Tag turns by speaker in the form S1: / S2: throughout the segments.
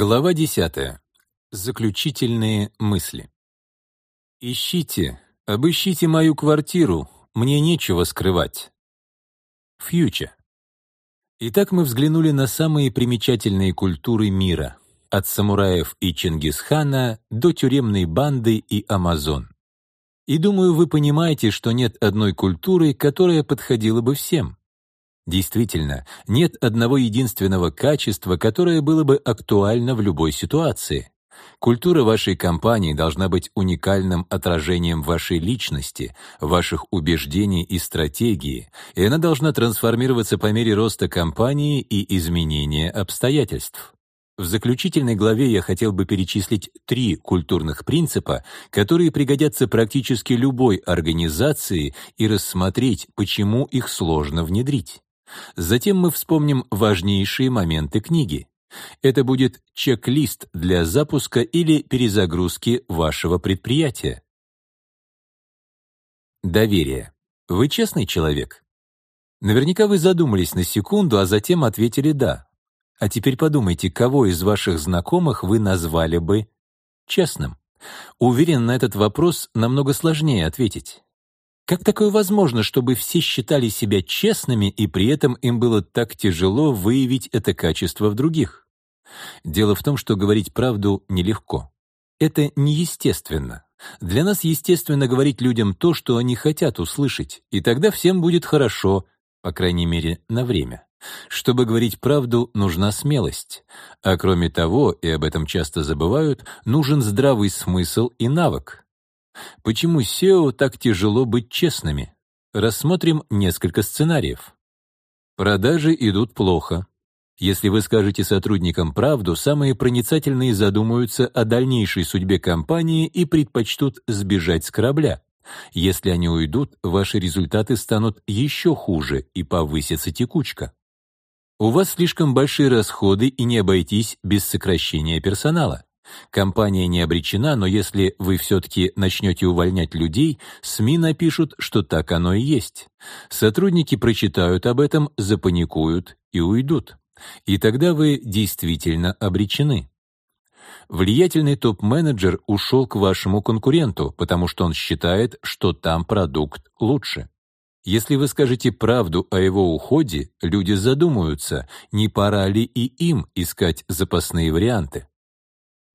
S1: Глава 10. Заключительные мысли. Ищите, обыщите мою квартиру, мне нечего скрывать. Фьюча. Итак, мы взглянули на самые примечательные культуры мира, от самураев и Чингисхана до тюремной банды и Амазон. И думаю, вы понимаете, что нет одной культуры, которая подходила бы всем. Действительно, нет одного единственного качества, которое было бы актуально в любой ситуации. Культура вашей компании должна быть уникальным отражением вашей личности, ваших убеждений и стратегии, и она должна трансформироваться по мере роста компании и изменения обстоятельств. В заключительной главе я хотел бы перечислить три культурных принципа, которые пригодятся практически любой организации и рассмотреть, почему их сложно внедрить. Затем мы вспомним важнейшие моменты книги. Это будет чек-лист для запуска или перезагрузки вашего предприятия. Доверие. Вы честный человек? Наверняка вы задумались на секунду, а затем ответили «да». А теперь подумайте, кого из ваших знакомых вы назвали бы честным. Уверен, на этот вопрос намного сложнее ответить. Как такое возможно, чтобы все считали себя честными, и при этом им было так тяжело выявить это качество в других? Дело в том, что говорить правду нелегко. Это неестественно. Для нас естественно говорить людям то, что они хотят услышать, и тогда всем будет хорошо, по крайней мере, на время. Чтобы говорить правду, нужна смелость. А кроме того, и об этом часто забывают, нужен здравый смысл и навык. Почему SEO так тяжело быть честными? Рассмотрим несколько сценариев. Продажи идут плохо. Если вы скажете сотрудникам правду, самые проницательные задумаются о дальнейшей судьбе компании и предпочтут сбежать с корабля. Если они уйдут, ваши результаты станут еще хуже и повысится текучка. У вас слишком большие расходы и не обойтись без сокращения персонала. Компания не обречена, но если вы все-таки начнете увольнять людей, СМИ напишут, что так оно и есть. Сотрудники прочитают об этом, запаникуют и уйдут. И тогда вы действительно обречены. Влиятельный топ-менеджер ушел к вашему конкуренту, потому что он считает, что там продукт лучше. Если вы скажете правду о его уходе, люди задумаются, не пора ли и им искать запасные варианты.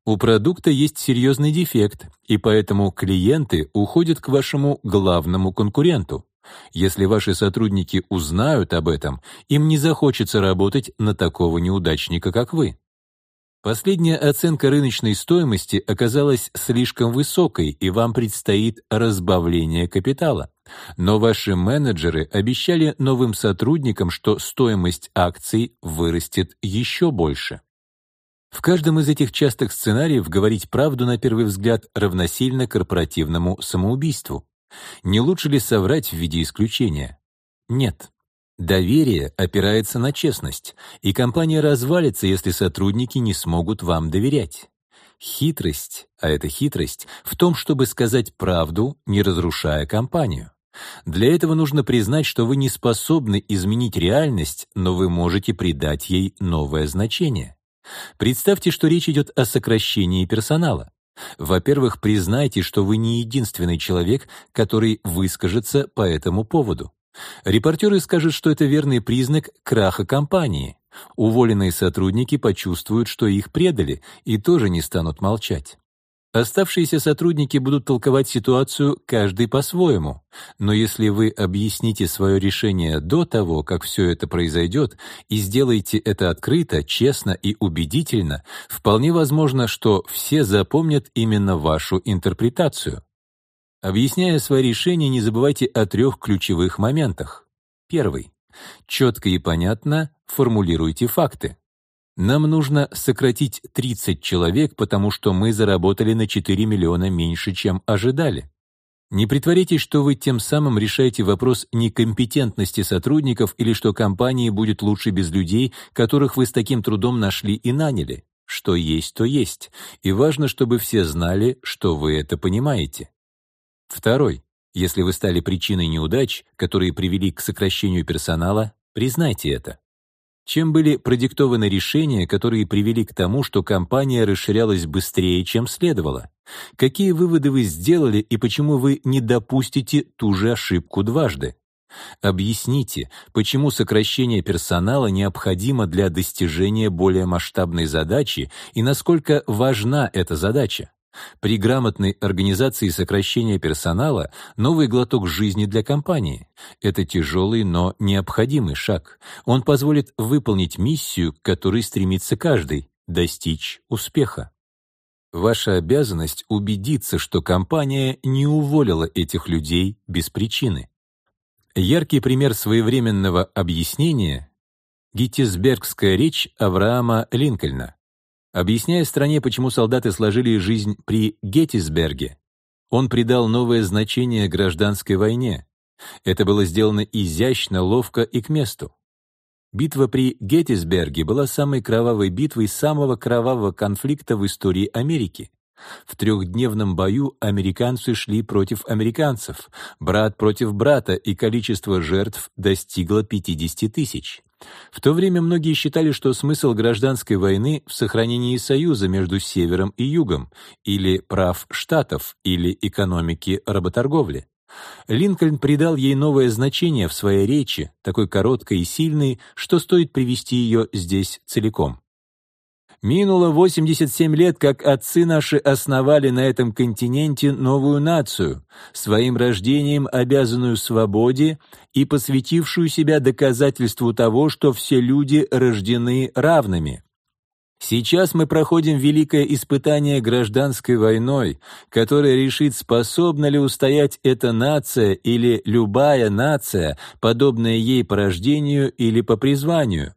S1: У продукта есть серьезный дефект, и поэтому клиенты уходят к вашему главному конкуренту. Если ваши сотрудники узнают об этом, им не захочется работать на такого неудачника, как вы. Последняя оценка рыночной стоимости оказалась слишком высокой, и вам предстоит разбавление капитала. Но ваши менеджеры обещали новым сотрудникам, что стоимость акций вырастет еще больше. В каждом из этих частых сценариев говорить правду на первый взгляд равносильно корпоративному самоубийству. Не лучше ли соврать в виде исключения? Нет. Доверие опирается на честность, и компания развалится, если сотрудники не смогут вам доверять. Хитрость, а это хитрость, в том, чтобы сказать правду, не разрушая компанию. Для этого нужно признать, что вы не способны изменить реальность, но вы можете придать ей новое значение. Представьте, что речь идет о сокращении персонала. Во-первых, признайте, что вы не единственный человек, который выскажется по этому поводу. Репортеры скажут, что это верный признак краха компании. Уволенные сотрудники почувствуют, что их предали, и тоже не станут молчать. Оставшиеся сотрудники будут толковать ситуацию каждый по-своему, но если вы объясните свое решение до того, как все это произойдет, и сделаете это открыто, честно и убедительно, вполне возможно, что все запомнят именно вашу интерпретацию. Объясняя свои решения, не забывайте о трех ключевых моментах. Первый. Четко и понятно формулируйте факты. Нам нужно сократить 30 человек, потому что мы заработали на 4 миллиона меньше, чем ожидали. Не притворитесь, что вы тем самым решаете вопрос некомпетентности сотрудников или что компании будет лучше без людей, которых вы с таким трудом нашли и наняли. Что есть, то есть. И важно, чтобы все знали, что вы это понимаете. Второй. Если вы стали причиной неудач, которые привели к сокращению персонала, признайте это. Чем были продиктованы решения, которые привели к тому, что компания расширялась быстрее, чем следовало? Какие выводы вы сделали и почему вы не допустите ту же ошибку дважды? Объясните, почему сокращение персонала необходимо для достижения более масштабной задачи и насколько важна эта задача. При грамотной организации сокращения персонала новый глоток жизни для компании. Это тяжелый, но необходимый шаг. Он позволит выполнить миссию, к которой стремится каждый — достичь успеха. Ваша обязанность убедиться, что компания не уволила этих людей без причины. Яркий пример своевременного объяснения — Геттисбергская речь Авраама Линкольна. Объясняя стране, почему солдаты сложили жизнь при Геттисберге, он придал новое значение гражданской войне. Это было сделано изящно, ловко и к месту. Битва при Геттисберге была самой кровавой битвой самого кровавого конфликта в истории Америки. В трехдневном бою американцы шли против американцев, брат против брата, и количество жертв достигло 50 тысяч. В то время многие считали, что смысл гражданской войны в сохранении союза между Севером и Югом, или прав штатов, или экономики работорговли. Линкольн придал ей новое значение в своей речи, такой короткой и сильной, что стоит привести ее здесь целиком. Минуло 87 лет, как отцы наши основали на этом континенте новую нацию, своим рождением обязанную свободе и посвятившую себя доказательству того, что все люди рождены равными. Сейчас мы проходим великое испытание гражданской войной, которое решит, способна ли устоять эта нация или любая нация, подобная ей по рождению или по призванию.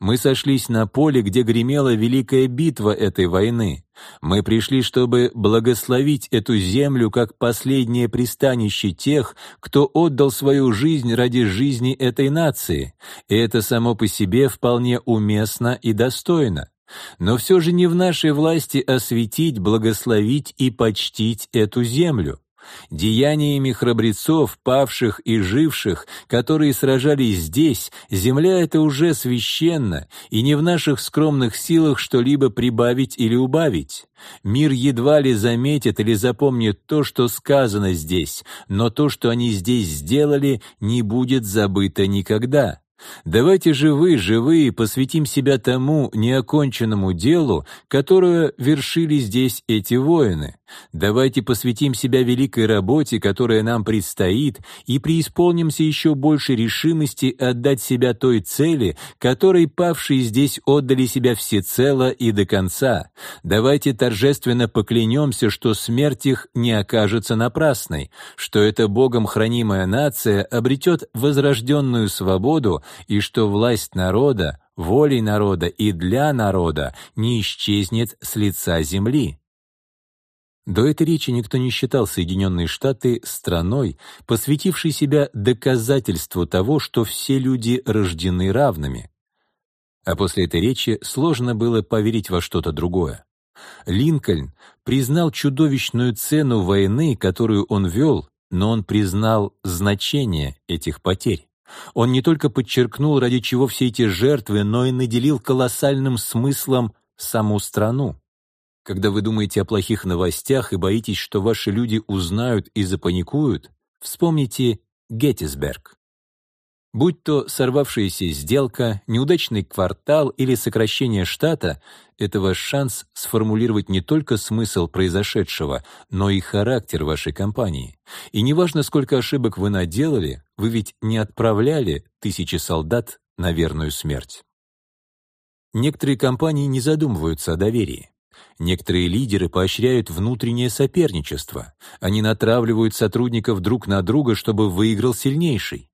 S1: Мы сошлись на поле, где гремела великая битва этой войны. Мы пришли, чтобы благословить эту землю как последнее пристанище тех, кто отдал свою жизнь ради жизни этой нации, и это само по себе вполне уместно и достойно. Но все же не в нашей власти осветить, благословить и почтить эту землю. Деяниями храбрецов, павших и живших, которые сражались здесь, земля эта уже священна, и не в наших скромных силах что-либо прибавить или убавить. Мир едва ли заметит или запомнит то, что сказано здесь, но то, что они здесь сделали, не будет забыто никогда. Давайте же вы, живые, посвятим себя тому неоконченному делу, которое вершили здесь эти воины. Давайте посвятим себя великой работе, которая нам предстоит, и преисполнимся еще больше решимости отдать себя той цели, которой павшие здесь отдали себя всецело и до конца. Давайте торжественно поклянемся, что смерть их не окажется напрасной, что эта Богом хранимая нация обретет возрожденную свободу и что власть народа, волей народа и для народа не исчезнет с лица земли. До этой речи никто не считал Соединенные Штаты страной, посвятившей себя доказательству того, что все люди рождены равными. А после этой речи сложно было поверить во что-то другое. Линкольн признал чудовищную цену войны, которую он вел, но он признал значение этих потерь. Он не только подчеркнул, ради чего все эти жертвы, но и наделил колоссальным смыслом саму страну. Когда вы думаете о плохих новостях и боитесь, что ваши люди узнают и запаникуют, вспомните Геттисберг. Будь то сорвавшаяся сделка, неудачный квартал или сокращение штата, это ваш шанс сформулировать не только смысл произошедшего, но и характер вашей компании. И неважно, сколько ошибок вы наделали, вы ведь не отправляли тысячи солдат на верную смерть. Некоторые компании не задумываются о доверии. Некоторые лидеры поощряют внутреннее соперничество. Они натравливают сотрудников друг на друга, чтобы выиграл сильнейший.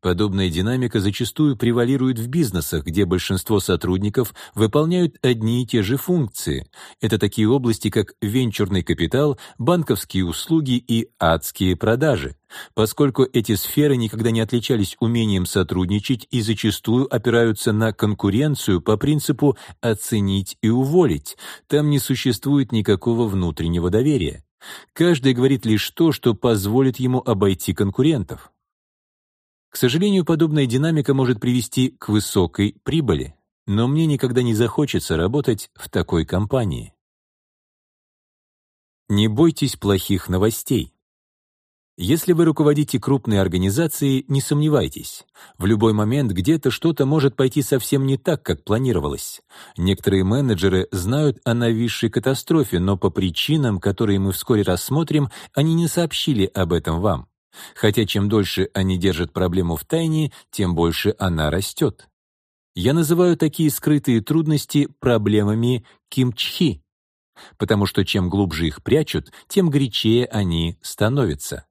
S1: Подобная динамика зачастую превалирует в бизнесах, где большинство сотрудников выполняют одни и те же функции. Это такие области, как венчурный капитал, банковские услуги и адские продажи. Поскольку эти сферы никогда не отличались умением сотрудничать и зачастую опираются на конкуренцию по принципу «оценить и уволить», там не существует никакого внутреннего доверия. Каждый говорит лишь то, что позволит ему обойти конкурентов. К сожалению, подобная динамика может привести к высокой прибыли, но мне никогда не захочется работать в такой компании. Не бойтесь плохих новостей. Если вы руководите крупной организацией, не сомневайтесь. В любой момент где-то что-то может пойти совсем не так, как планировалось. Некоторые менеджеры знают о нависшей катастрофе, но по причинам, которые мы вскоре рассмотрим, они не сообщили об этом вам. Хотя чем дольше они держат проблему в тайне, тем больше она растет. Я называю такие скрытые трудности проблемами кимчхи, потому что чем глубже их прячут, тем горячее они становятся.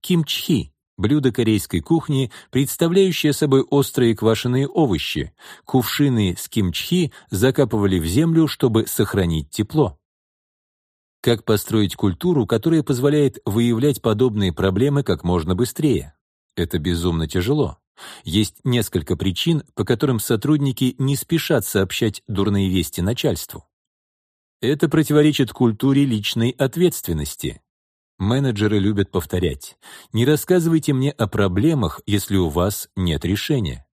S1: Кимчхи — блюдо корейской кухни, представляющее собой острые квашеные овощи. Кувшины с кимчхи закапывали в землю, чтобы сохранить тепло. Как построить культуру, которая позволяет выявлять подобные проблемы как можно быстрее? Это безумно тяжело. Есть несколько причин, по которым сотрудники не спешат сообщать дурные вести начальству. Это противоречит культуре личной ответственности. Менеджеры любят повторять «Не рассказывайте мне о проблемах, если у вас нет решения».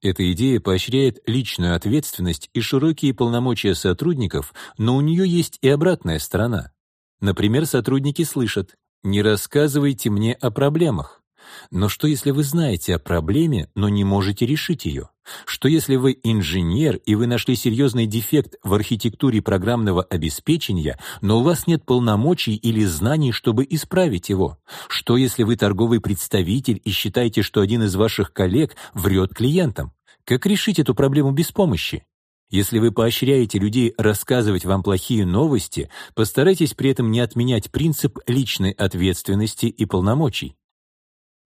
S1: Эта идея поощряет личную ответственность и широкие полномочия сотрудников, но у нее есть и обратная сторона. Например, сотрудники слышат «Не рассказывайте мне о проблемах». Но что, если вы знаете о проблеме, но не можете решить ее? Что, если вы инженер, и вы нашли серьезный дефект в архитектуре программного обеспечения, но у вас нет полномочий или знаний, чтобы исправить его? Что, если вы торговый представитель и считаете, что один из ваших коллег врет клиентам? Как решить эту проблему без помощи? Если вы поощряете людей рассказывать вам плохие новости, постарайтесь при этом не отменять принцип личной ответственности и полномочий.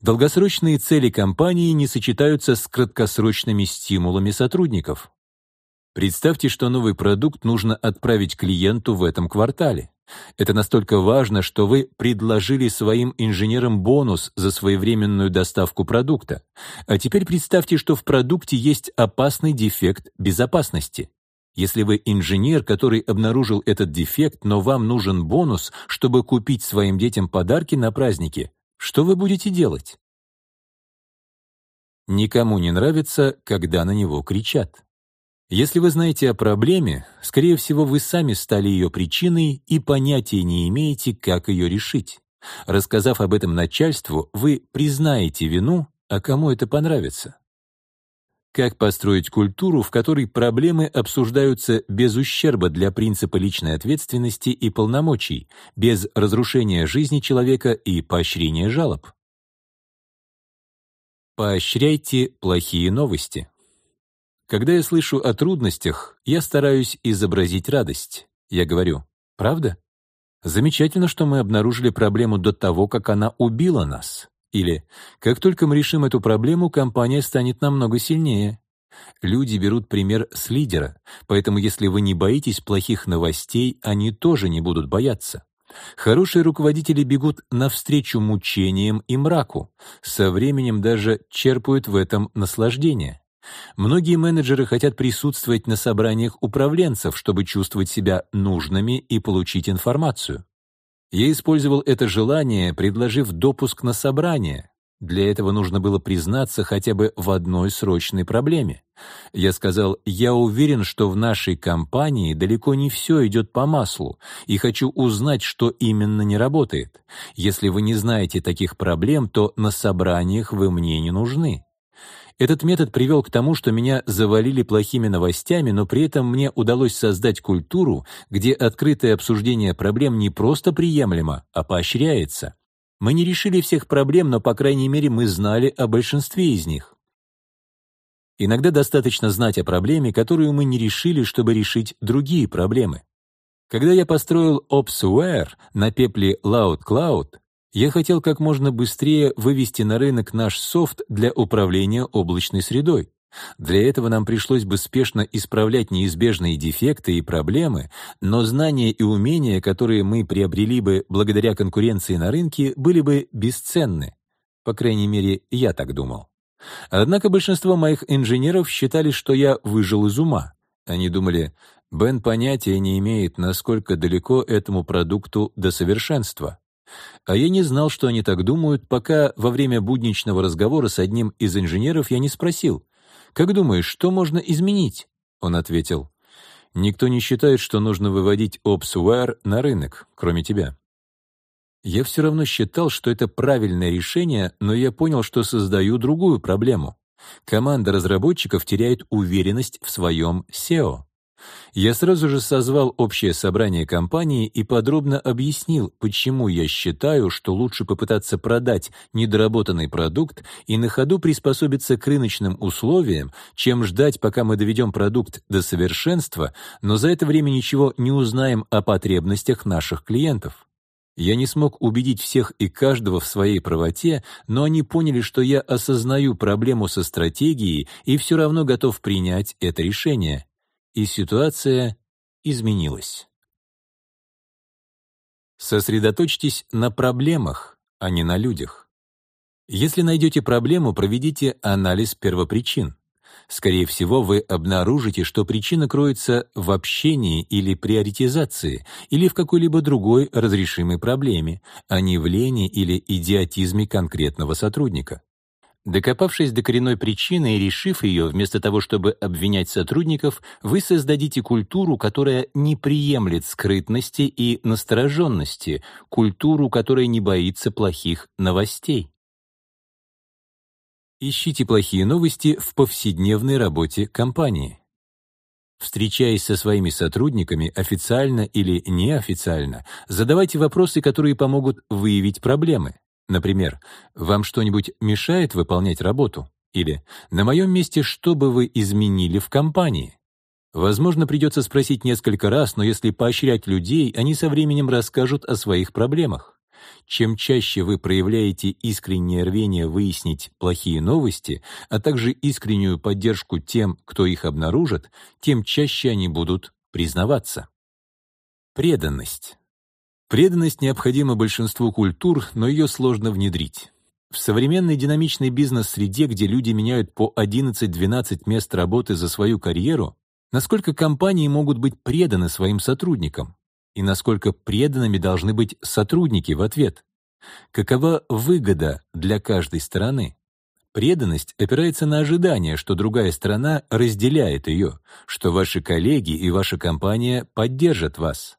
S1: Долгосрочные цели компании не сочетаются с краткосрочными стимулами сотрудников. Представьте, что новый продукт нужно отправить клиенту в этом квартале. Это настолько важно, что вы предложили своим инженерам бонус за своевременную доставку продукта. А теперь представьте, что в продукте есть опасный дефект безопасности. Если вы инженер, который обнаружил этот дефект, но вам нужен бонус, чтобы купить своим детям подарки на праздники, что вы будете делать? Никому не нравится, когда на него кричат. Если вы знаете о проблеме, скорее всего, вы сами стали ее причиной и понятия не имеете, как ее решить. Рассказав об этом начальству, вы признаете вину, а кому это понравится? Как построить культуру, в которой проблемы обсуждаются без ущерба для принципа личной ответственности и полномочий, без разрушения жизни человека и поощрения жалоб? Поощряйте плохие новости. Когда я слышу о трудностях, я стараюсь изобразить радость. Я говорю, правда? Замечательно, что мы обнаружили проблему до того, как она убила нас. Или «Как только мы решим эту проблему, компания станет намного сильнее». Люди берут пример с лидера, поэтому если вы не боитесь плохих новостей, они тоже не будут бояться. Хорошие руководители бегут навстречу мучениям и мраку, со временем даже черпают в этом наслаждение. Многие менеджеры хотят присутствовать на собраниях управленцев, чтобы чувствовать себя нужными и получить информацию. Я использовал это желание, предложив допуск на собрание. Для этого нужно было признаться хотя бы в одной срочной проблеме. Я сказал, я уверен, что в нашей компании далеко не все идет по маслу, и хочу узнать, что именно не работает. Если вы не знаете таких проблем, то на собраниях вы мне не нужны. Этот метод привел к тому, что меня завалили плохими новостями, но при этом мне удалось создать культуру, где открытое обсуждение проблем не просто приемлемо, а поощряется. Мы не решили всех проблем, но, по крайней мере, мы знали о большинстве из них. Иногда достаточно знать о проблеме, которую мы не решили, чтобы решить другие проблемы. Когда я построил OpsWare на пепле Loud Cloud, я хотел как можно быстрее вывести на рынок наш софт для управления облачной средой. Для этого нам пришлось бы спешно исправлять неизбежные дефекты и проблемы, но знания и умения, которые мы приобрели бы благодаря конкуренции на рынке, были бы бесценны. По крайней мере, я так думал. Однако большинство моих инженеров считали, что я выжил из ума. Они думали, Бен понятия не имеет, насколько далеко этому продукту до совершенства. А я не знал, что они так думают, пока во время будничного разговора с одним из инженеров я не спросил, «Как думаешь, что можно изменить?» Он ответил, «Никто не считает, что нужно выводить OpsWare на рынок, кроме тебя». Я все равно считал, что это правильное решение, но я понял, что создаю другую проблему. Команда разработчиков теряет уверенность в своем SEO. Я сразу же созвал общее собрание компании и подробно объяснил, почему я считаю, что лучше попытаться продать недоработанный продукт и на ходу приспособиться к рыночным условиям, чем ждать, пока мы доведем продукт до совершенства, но за это время ничего не узнаем о потребностях наших клиентов. Я не смог убедить всех и каждого в своей правоте, но они поняли, что я осознаю проблему со стратегией и все равно готов принять это решение и ситуация изменилась. Сосредоточьтесь на проблемах, а не на людях. Если найдете проблему, проведите анализ первопричин. Скорее всего, вы обнаружите, что причина кроется в общении или приоритизации, или в какой-либо другой разрешимой проблеме, а не в лени или идиотизме конкретного сотрудника. Докопавшись до коренной причины и решив ее, вместо того, чтобы обвинять сотрудников, вы создадите культуру, которая не приемлет скрытности и настороженности, культуру, которая не боится плохих новостей. Ищите плохие новости в повседневной работе компании. Встречаясь со своими сотрудниками, официально или неофициально, задавайте вопросы, которые помогут выявить проблемы. Например, «Вам что-нибудь мешает выполнять работу?» Или «На моем месте что бы вы изменили в компании?» Возможно, придется спросить несколько раз, но если поощрять людей, они со временем расскажут о своих проблемах. Чем чаще вы проявляете искреннее рвение выяснить плохие новости, а также искреннюю поддержку тем, кто их обнаружит, тем чаще они будут признаваться. Преданность. Преданность необходима большинству культур, но ее сложно внедрить. В современной динамичной бизнес-среде, где люди меняют по 11-12 мест работы за свою карьеру, насколько компании могут быть преданы своим сотрудникам? И насколько преданными должны быть сотрудники в ответ? Какова выгода для каждой стороны? Преданность опирается на ожидание, что другая сторона разделяет ее, что ваши коллеги и ваша компания поддержат вас.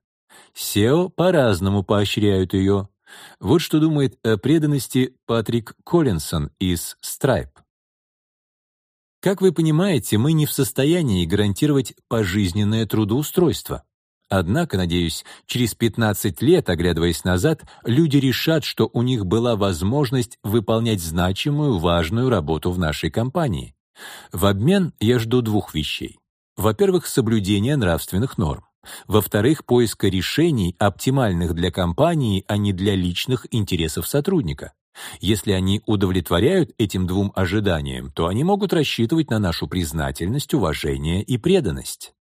S1: SEO по-разному поощряют ее. Вот что думает о преданности Патрик Коллинсон из Stripe. Как вы понимаете, мы не в состоянии гарантировать пожизненное трудоустройство. Однако, надеюсь, через 15 лет, оглядываясь назад, люди решат, что у них была возможность выполнять значимую, важную работу в нашей компании. В обмен я жду двух вещей. Во-первых, соблюдение нравственных норм. Во-вторых, поиска решений, оптимальных для компании, а не для личных интересов сотрудника. Если они удовлетворяют этим двум ожиданиям, то они могут рассчитывать на нашу признательность, уважение и преданность.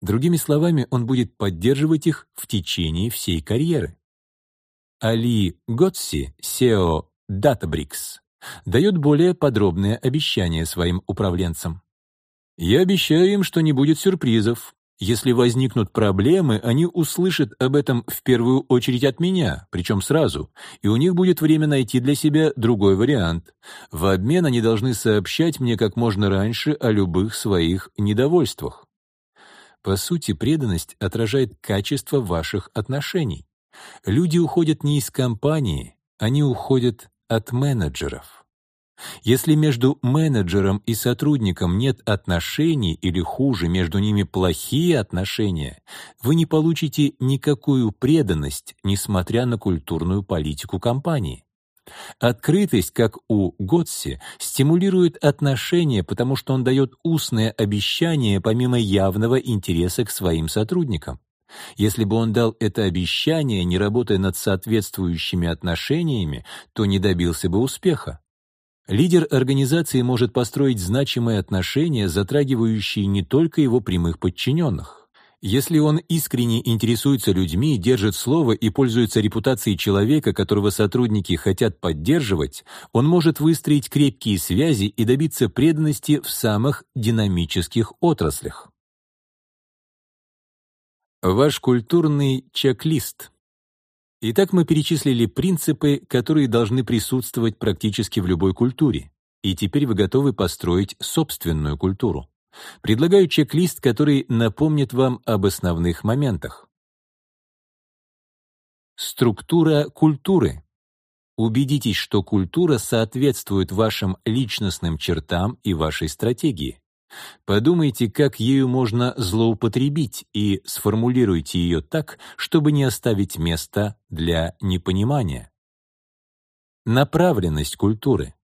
S1: Другими словами, он будет поддерживать их в течение всей карьеры. Али Готси, SEO Databricks, дает более подробное обещание своим управленцам. «Я обещаю им, что не будет сюрпризов, если возникнут проблемы, они услышат об этом в первую очередь от меня, причем сразу, и у них будет время найти для себя другой вариант. В обмен они должны сообщать мне как можно раньше о любых своих недовольствах. По сути, преданность отражает качество ваших отношений. Люди уходят не из компании, они уходят от менеджеров. Если между менеджером и сотрудником нет отношений или хуже, между ними плохие отношения, вы не получите никакую преданность, несмотря на культурную политику компании. Открытость, как у Готси, стимулирует отношения, потому что он дает устное обещание помимо явного интереса к своим сотрудникам. Если бы он дал это обещание, не работая над соответствующими отношениями, то не добился бы успеха. Лидер организации может построить значимые отношения, затрагивающие не только его прямых подчиненных. Если он искренне интересуется людьми, держит слово и пользуется репутацией человека, которого сотрудники хотят поддерживать, он может выстроить крепкие связи и добиться преданности в самых динамических отраслях. Ваш культурный чек-лист Итак, мы перечислили принципы, которые должны присутствовать практически в любой культуре. И теперь вы готовы построить собственную культуру. Предлагаю чек-лист, который напомнит вам об основных моментах. Структура культуры. Убедитесь, что культура соответствует вашим личностным чертам и вашей стратегии. Подумайте, как ею можно злоупотребить, и сформулируйте ее так, чтобы не оставить места для непонимания. Направленность культуры.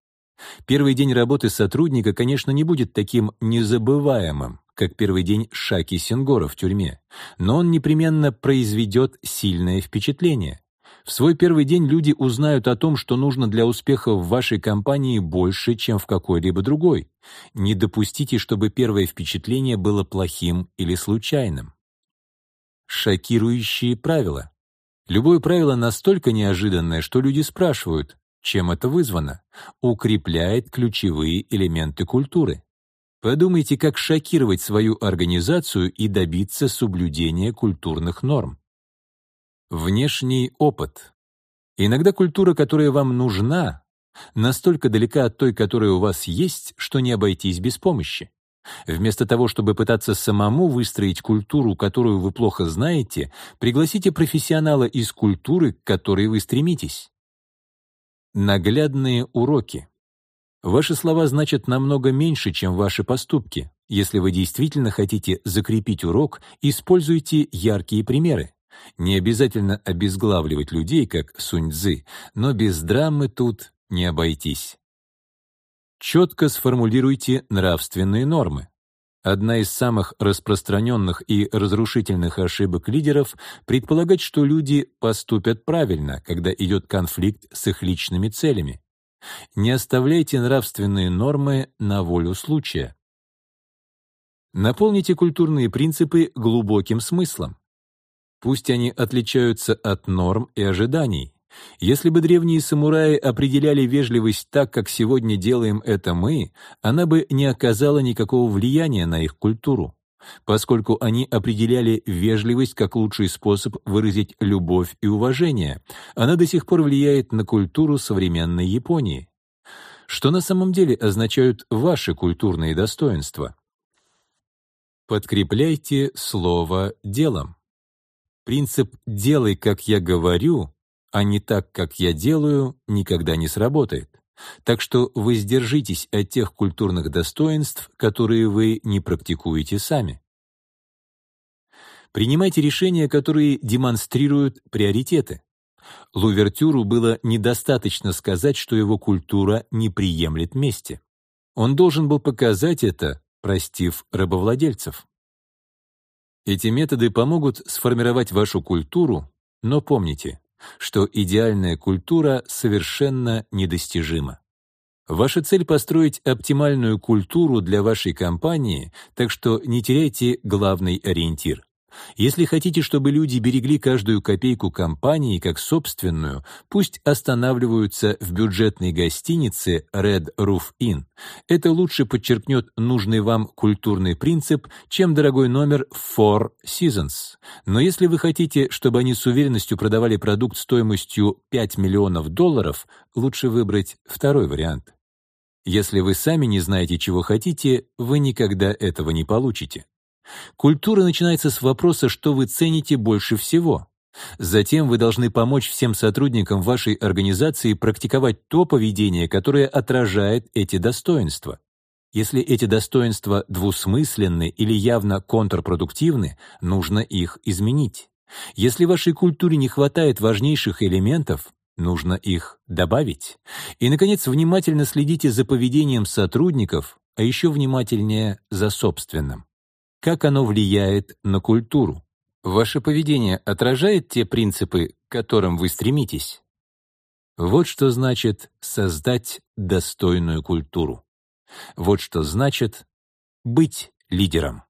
S1: Первый день работы сотрудника, конечно, не будет таким незабываемым, как первый день Шаки Сенгора в тюрьме, но он непременно произведет сильное впечатление. В свой первый день люди узнают о том, что нужно для успеха в вашей компании больше, чем в какой-либо другой. Не допустите, чтобы первое впечатление было плохим или случайным. Шокирующие правила. Любое правило настолько неожиданное, что люди спрашивают, чем это вызвано? Укрепляет ключевые элементы культуры. Подумайте, как шокировать свою организацию и добиться соблюдения культурных норм. Внешний опыт. Иногда культура, которая вам нужна, настолько далека от той, которая у вас есть, что не обойтись без помощи. Вместо того, чтобы пытаться самому выстроить культуру, которую вы плохо знаете, пригласите профессионала из культуры, к которой вы стремитесь. Наглядные уроки. Ваши слова значат намного меньше, чем ваши поступки. Если вы действительно хотите закрепить урок, используйте яркие примеры. Не обязательно обезглавливать людей, как Сунь-Цзы, но без драмы тут не обойтись. Четко сформулируйте нравственные нормы. Одна из самых распространенных и разрушительных ошибок лидеров — предполагать, что люди поступят правильно, когда идет конфликт с их личными целями. Не оставляйте нравственные нормы на волю случая. Наполните культурные принципы глубоким смыслом. Пусть они отличаются от норм и ожиданий. Если бы древние самураи определяли вежливость так, как сегодня делаем это мы, она бы не оказала никакого влияния на их культуру, поскольку они определяли вежливость как лучший способ выразить любовь и уважение. Она до сих пор влияет на культуру современной Японии. Что на самом деле означают ваши культурные достоинства? Подкрепляйте слово делом. Принцип «делай, как я говорю», а не так, как я делаю, никогда не сработает. Так что воздержитесь от тех культурных достоинств, которые вы не практикуете сами. Принимайте решения, которые демонстрируют приоритеты. Лувертюру было недостаточно сказать, что его культура не приемлет мести. Он должен был показать это, простив рабовладельцев. Эти методы помогут сформировать вашу культуру, но помните, что идеальная культура совершенно недостижима. Ваша цель — построить оптимальную культуру для вашей компании, так что не теряйте главный ориентир. Если хотите, чтобы люди берегли каждую копейку компании как собственную, пусть останавливаются в бюджетной гостинице Red Roof Inn. Это лучше подчеркнет нужный вам культурный принцип, чем дорогой номер Four Seasons. Но если вы хотите, чтобы они с уверенностью продавали продукт стоимостью 5 миллионов долларов, лучше выбрать второй вариант. Если вы сами не знаете, чего хотите, вы никогда этого не получите. Культура начинается с вопроса, что вы цените больше всего. Затем вы должны помочь всем сотрудникам вашей организации практиковать то поведение, которое отражает эти достоинства. Если эти достоинства двусмысленны или явно контрпродуктивны, нужно их изменить. Если вашей культуре не хватает важнейших элементов, нужно их добавить. И, наконец, внимательно следите за поведением сотрудников, а еще внимательнее за собственным как оно влияет на культуру. Ваше поведение отражает те принципы, к которым вы стремитесь? Вот что значит создать достойную культуру. Вот что значит быть лидером.